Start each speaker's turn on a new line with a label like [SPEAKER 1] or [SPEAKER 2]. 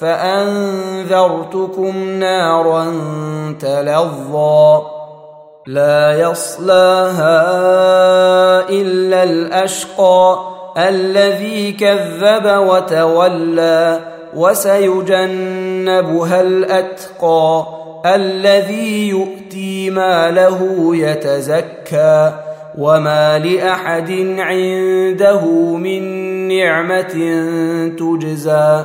[SPEAKER 1] فأنذرتكم نارا تلظى لا يصلاها إلا الأشقى الذي كذب وتولى وسيجنبها الأتقى الذي يؤتي ماله يتزكى وما لأحد عنده من نعمة تجزى